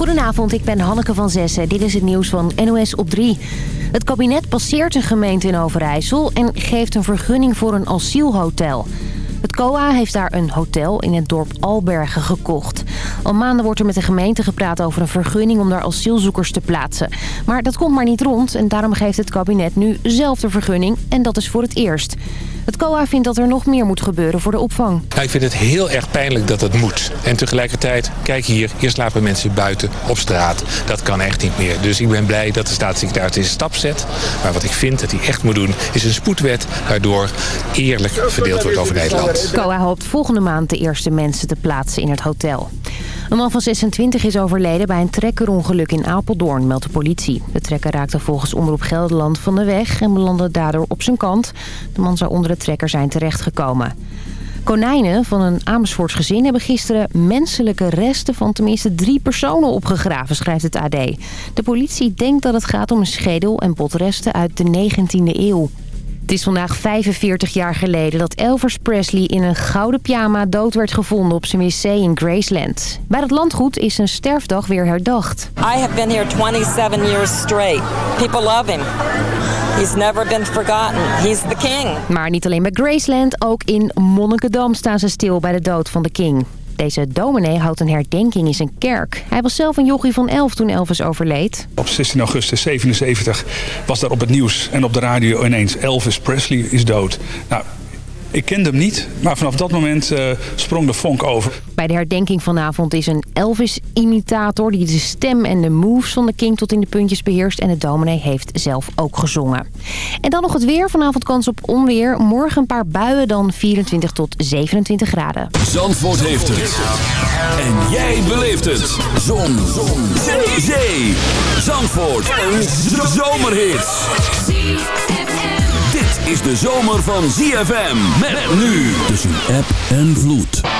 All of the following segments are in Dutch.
Goedenavond, ik ben Hanneke van Zessen. Dit is het nieuws van NOS op 3. Het kabinet passeert een gemeente in Overijssel... en geeft een vergunning voor een asielhotel. Het COA heeft daar een hotel in het dorp Albergen gekocht. Al maanden wordt er met de gemeente gepraat over een vergunning om daar asielzoekers te plaatsen. Maar dat komt maar niet rond en daarom geeft het kabinet nu zelf de vergunning. En dat is voor het eerst. Het COA vindt dat er nog meer moet gebeuren voor de opvang. ik vind het heel erg pijnlijk dat het moet. En tegelijkertijd, kijk hier, hier slapen mensen buiten op straat. Dat kan echt niet meer. Dus ik ben blij dat de staatssecretaris deze stap zet. Maar wat ik vind dat hij echt moet doen, is een spoedwet... waardoor eerlijk verdeeld wordt over Nederland. Het COA hoopt volgende maand de eerste mensen te plaatsen in het hotel. Een man van 26 is overleden bij een trekkerongeluk in Apeldoorn, meldt de politie. De trekker raakte volgens Omroep Gelderland van de weg en belandde daardoor op zijn kant. De man zou onder de trekker zijn terechtgekomen. Konijnen van een Amersfoorts gezin hebben gisteren menselijke resten van tenminste drie personen opgegraven, schrijft het AD. De politie denkt dat het gaat om een schedel en botresten uit de 19e eeuw. Het is vandaag 45 jaar geleden dat Elvis Presley in een gouden pyjama dood werd gevonden op zijn wc in Graceland. Bij dat landgoed is zijn sterfdag weer herdacht. I have been here 27 years straight. People love him. He's never been forgotten. He's the king. Maar niet alleen bij Graceland, ook in Monnikendam staan ze stil bij de dood van de king. Deze dominee houdt een herdenking in zijn kerk. Hij was zelf een jochie van elf toen Elvis overleed. Op 16 augustus 77 was daar op het nieuws en op de radio ineens Elvis Presley is dood. Nou, ik kende hem niet, maar vanaf dat moment uh, sprong de vonk over. Bij de herdenking vanavond is een Elvis-imitator... die de stem en de moves van de King tot in de puntjes beheerst... en de dominee heeft zelf ook gezongen. En dan nog het weer. Vanavond kans op onweer. Morgen een paar buien, dan 24 tot 27 graden. Zandvoort heeft het. En jij beleeft het. Zon. Zon. Zee. Zee. Zandvoort. Een zomerhit is de zomer van ZFM. Met nu tussen app en vloed.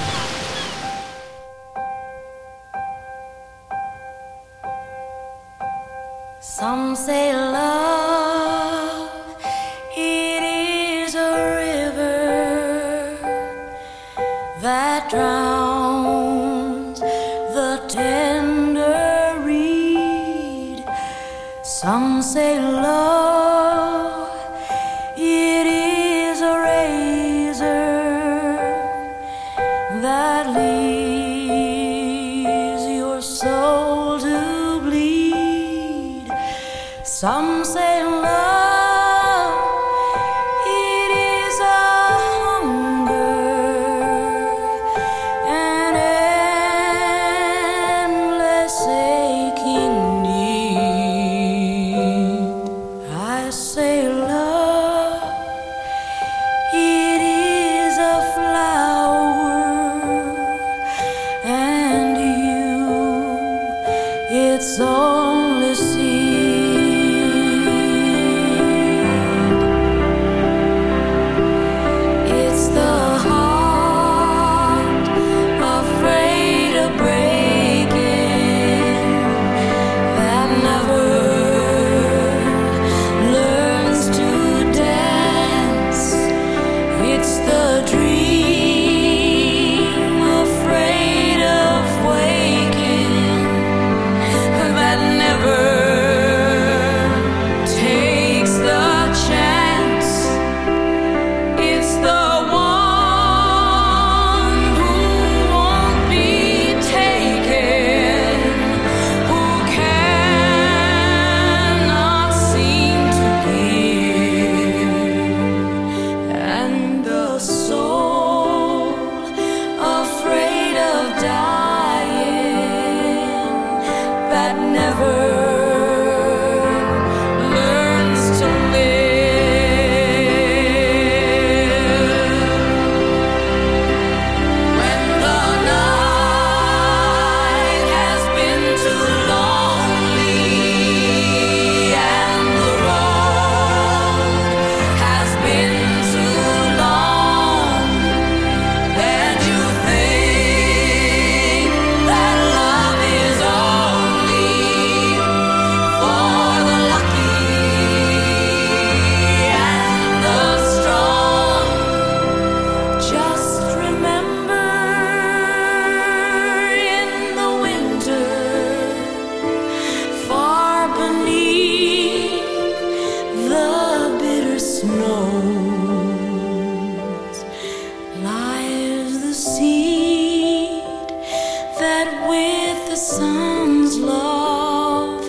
the sun's love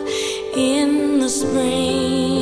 in the spring.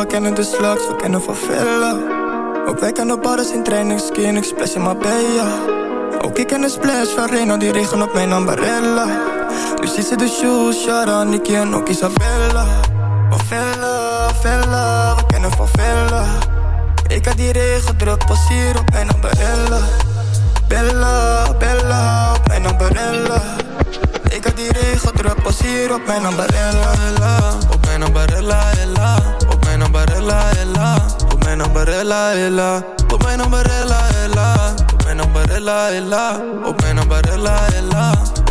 We kennen de slags, we kennen van Villa. Ook wij kennen bars in training, skin, splash in Marbella. Ook ik ken de splash van Reno, die regen op mijn ambarella. Dus is de shoes, Shara, Nicky en ook Isabella. Van Villa, Villa, we kennen van Villa. Ik had die regen druk, pas hier op mijn ambarella. Bella, Bella, op mijn ambarella. Ik had die regen druk, pas hier op mijn ambarella. Ella, op mijn ambarella, ella. Mijn ambarella, ella. Op mijn ambarella, ella. Op mijn ambarella, ella. Op mijn ambarella, ella. Op mijn ambarella, ella.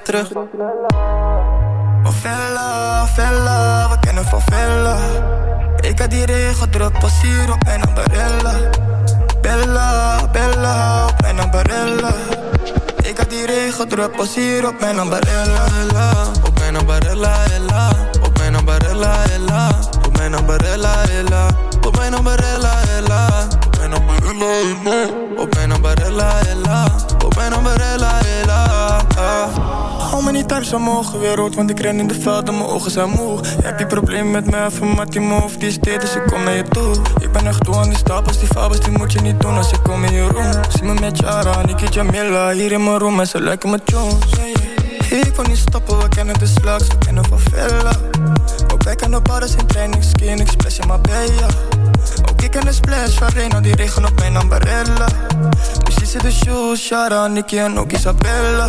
terug. Favela, Vella, we kennen van Vella. Ik had die regen druk, pas hier op mijn ambarella. Bella, Bella, op mijn ambarella. Ik had die regen druk, pas hier op mijn ambarella. Op mijn ambarella, ella. Want ik ren in de veld en mijn ogen zijn moe. Heb je probleem met mij, van Mattie Move, die is dus ik kom naar je toe. Ik ben echt toe aan die stapels, die fabels, die moet je niet doen als ik kom in je room. Zie me met Jara, Niki Jamila, hier in mijn room en ze lijken me Jones. Ik wil niet stoppen, we kennen de slags, we kennen van Vella. Ook wij kennen bars in training, skin, ik splash in Marbella. Ook ik ken de splash van Reno, die regen op mijn ambarella. Dus zit de shoes, Shara, Nicky en ook Isabella.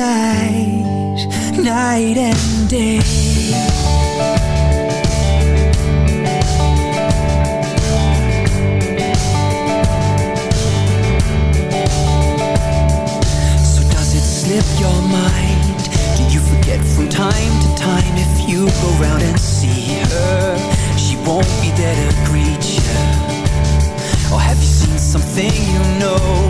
night, night and day. So does it slip your mind? Do you forget from time to time if you go round and see her? She won't be there to greet you. Or have you seen something you know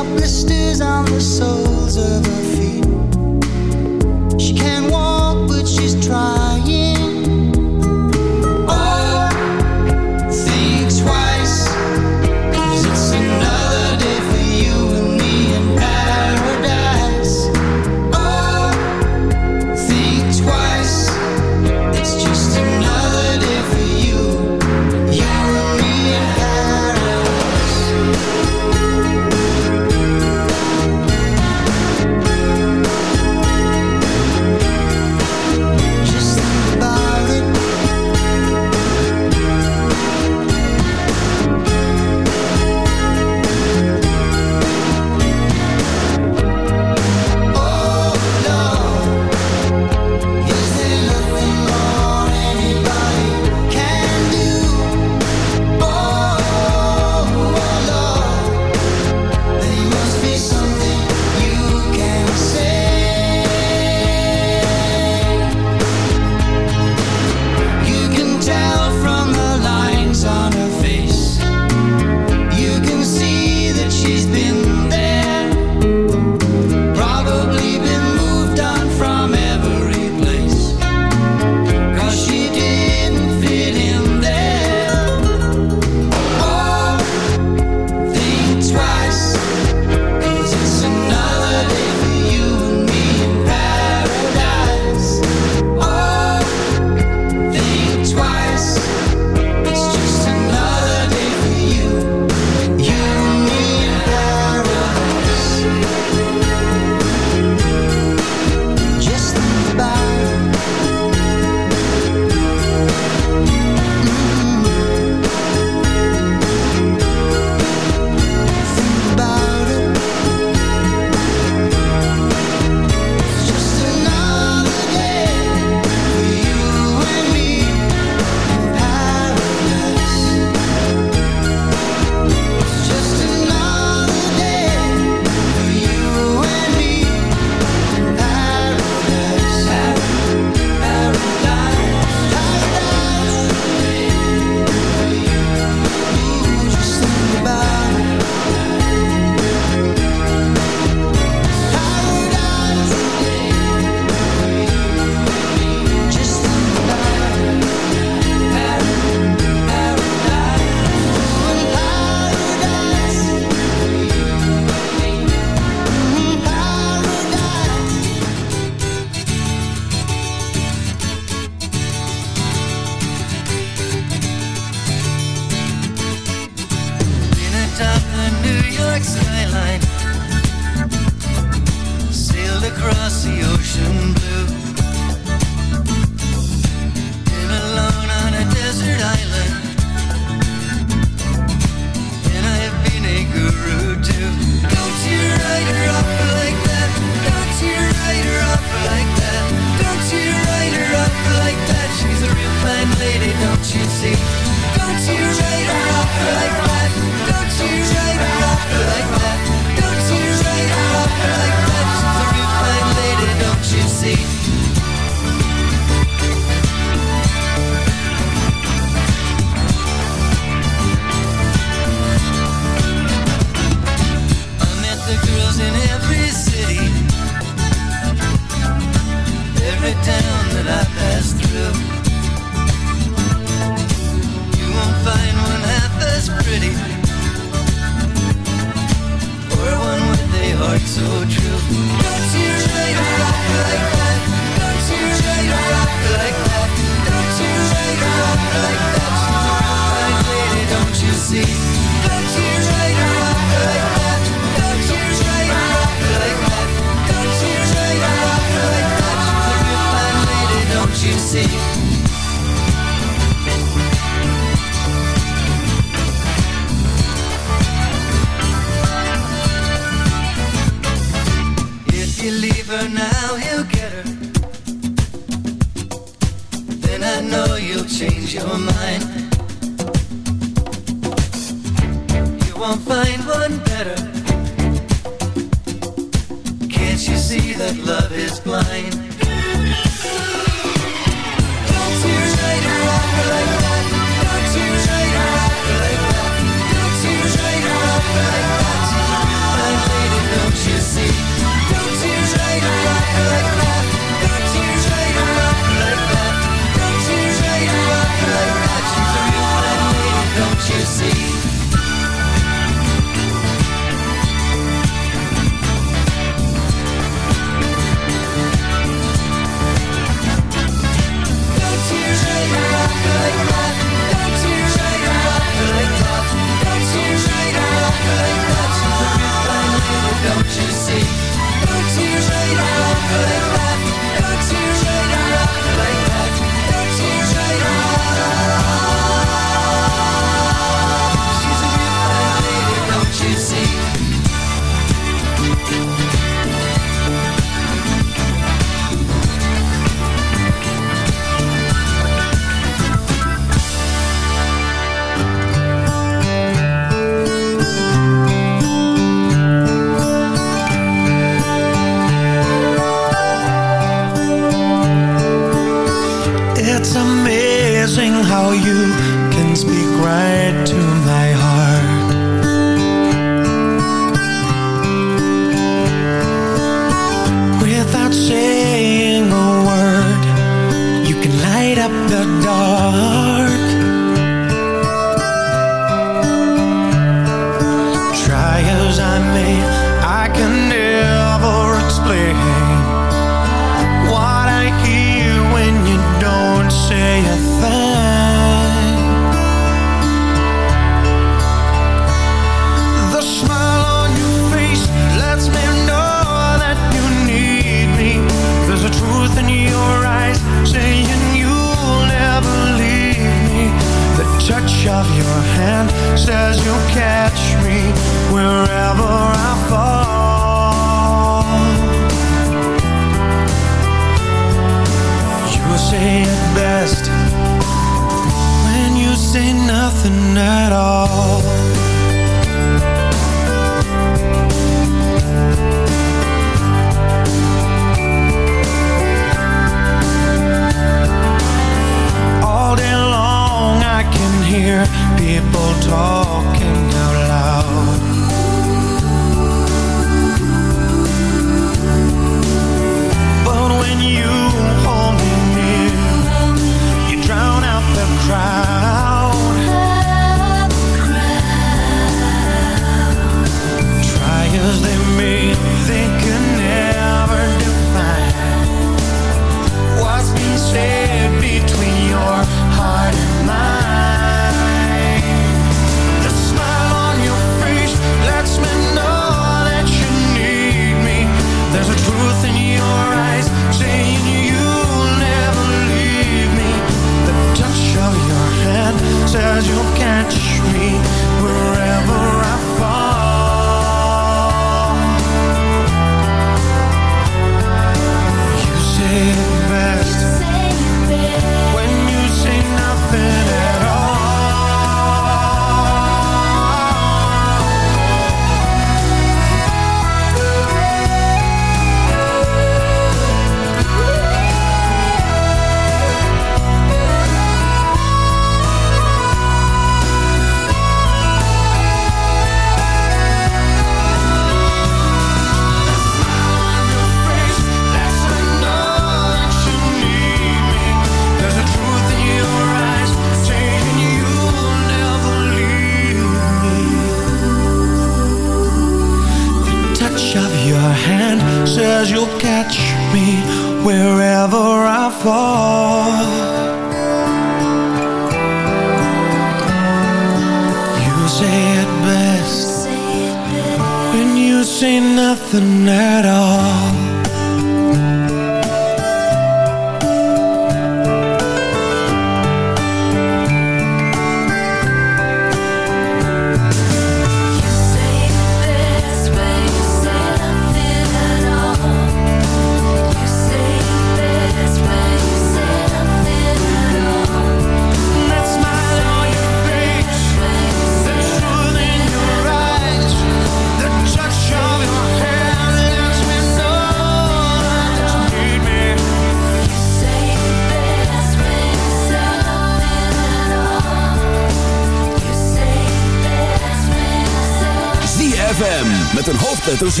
Met een hoofdletter Z.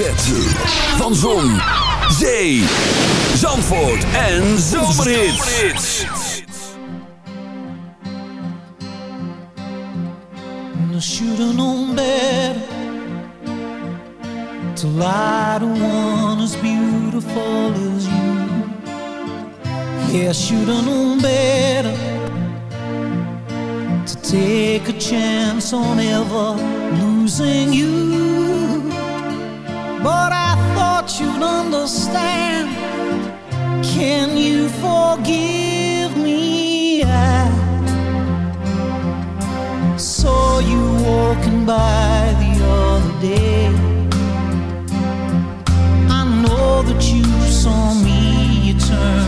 Van Zon, Zee, Zandvoort en Zomerhits. I should To lie one as beautiful as you Yeah, I To take a chance on ever losing you. But I thought you'd understand. Can you forgive me? I saw you walking by the other day. I know that you saw me, you turned.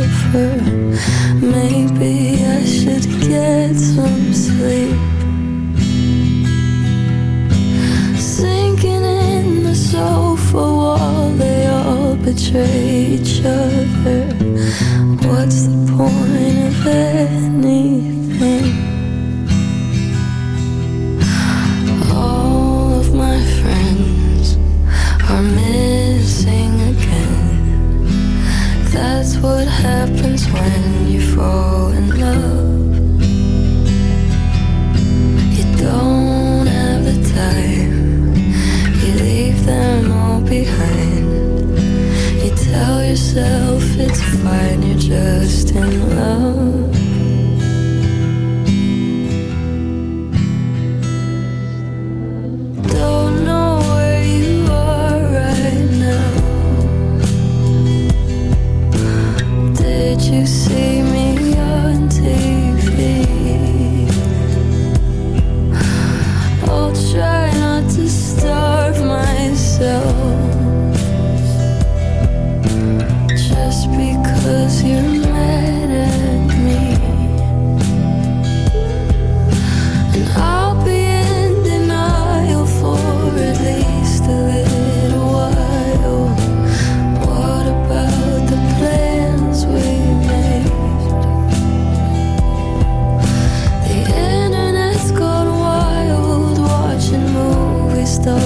over. Maybe I should get some sleep. Sinking in the sofa while they all betray each other.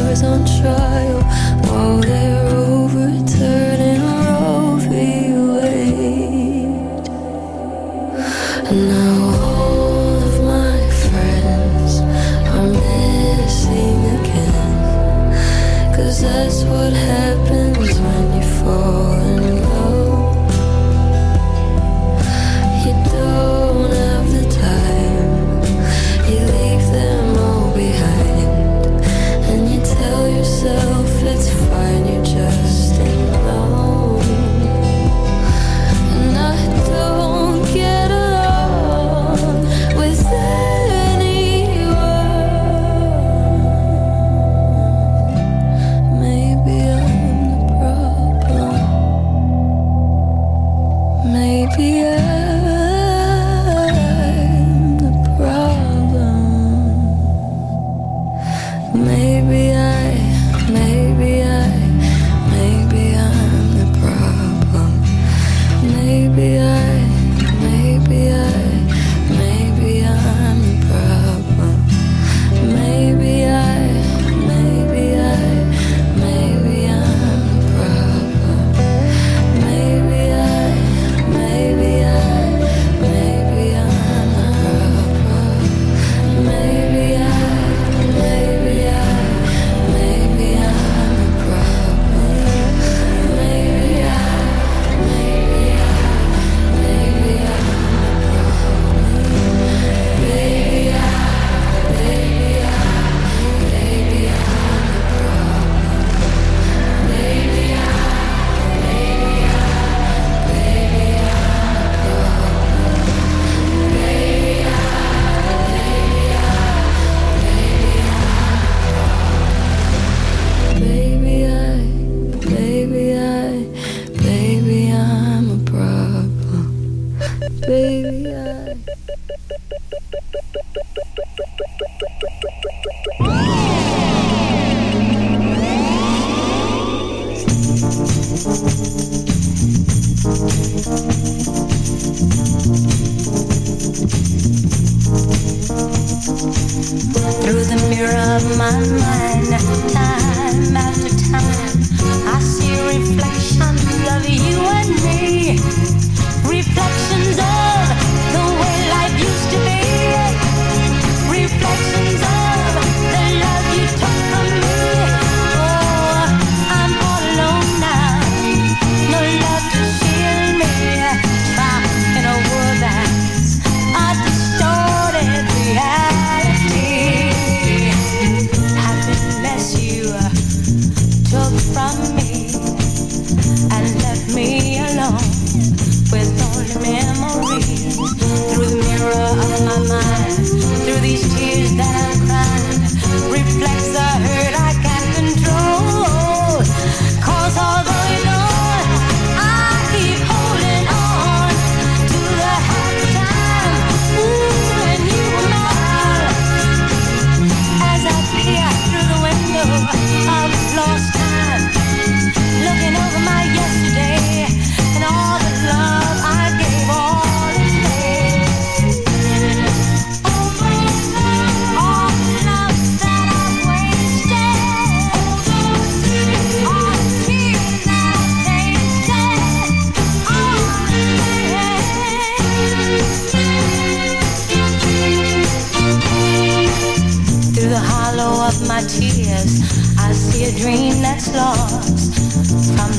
was on trial. Oh,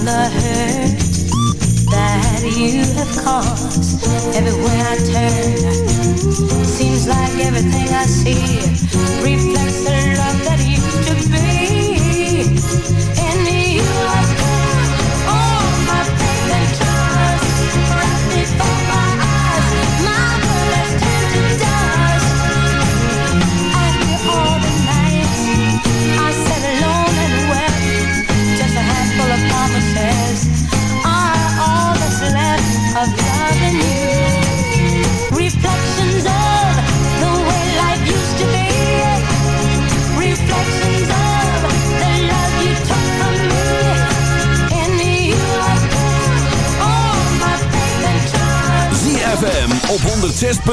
the hurt that you have caused. Everywhere I turn, seems like everything I see